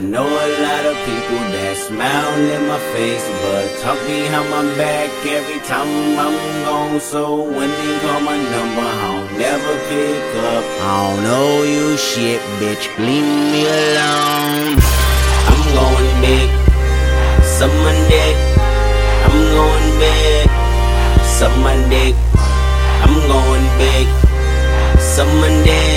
know a lot of people that smile in my face, but talk behind my back every time I'm gone. So when they call my number, I'll never pick up. I don't know you shit, bitch. Leave me alone. I'm going big. Suck my dick. I'm going big. Suck my dick. I'm going big. Suck my dick.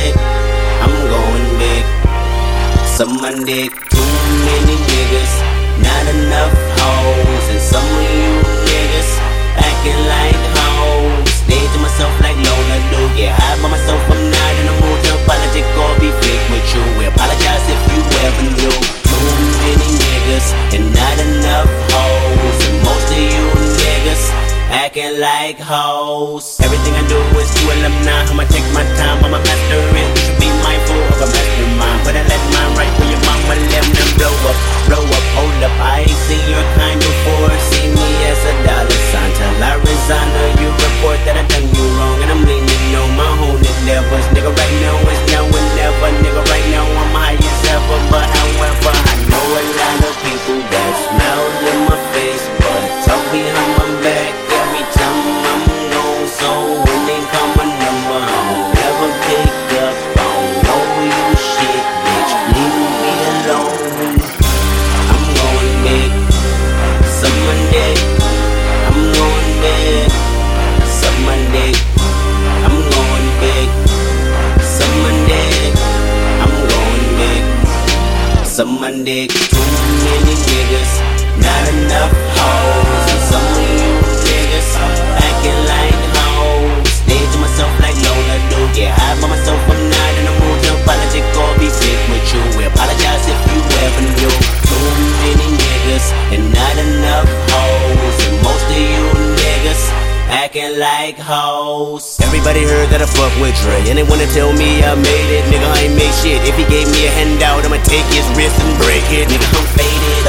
Suck my. Too many niggas. Not enough hoes. And some of you niggas acting like hoes. Stay to myself like Lola do. Get high by myself. I'm not in the mood to apologize or be fake with you. We apologize if you ever knew. Too many niggas and not enough hoes. And most of you niggas acting like hoes. Everything I do is to alumni. I'ma take my time, I'ma master niggas. Not enough hoes. And some of you niggas acting like hoes. Stay to myself like Lola do. Get high by myself. I'm not in the mood to apologize or be fake with you. We apologize if you ever knew. Too many niggas and not enough hoes. And most of you niggas acting like hoes. Everybody heard that I fuck with Dre, and they wanna tell me I made it. Nigga, I ain't made shit. If he gave me a handout, I'ma take his wrist and break it. Nigga, I'm faded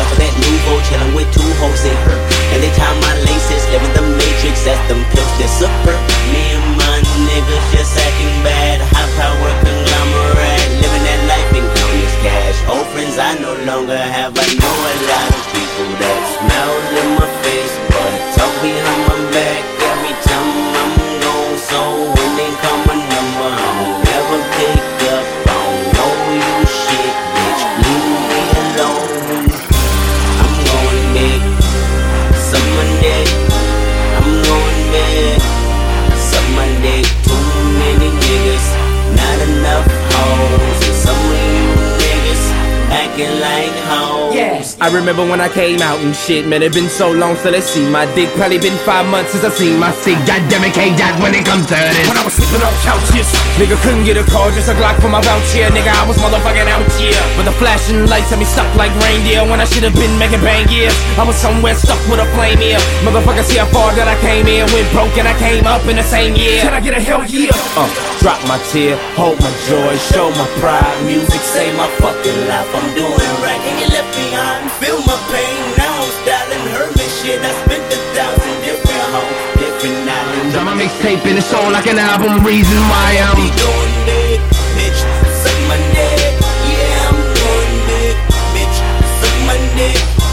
I remember when I came out and shit, man, it been so long till I see my dick. Probably been five months since I seen my sick. Goddamn it, K-Dot when it comes to this. When I was sleeping on couches, nigga couldn't get a call, just a Glock for my voucher. Nigga, I was motherfucking out here. But the flashing lights had me stuck like reindeer when I should have been making bang years. I was somewhere stuck with a flame here. Motherfucker, see how far that I came in. Went broke and I came up in the same year. Can I get a hell yeah? Uh, drop my tear, hold my joy, show my pride. Music Save my fucking life, I'm doing right and you left behind. Feel my pain, now I'm styling Herman shit. I spent a thousand different homes, different islands. Drop my mixtape and it's all like an album. Reason why I'm Be going big, bitch. Suck my dick, yeah, I'm going big, bitch. Suck my dick,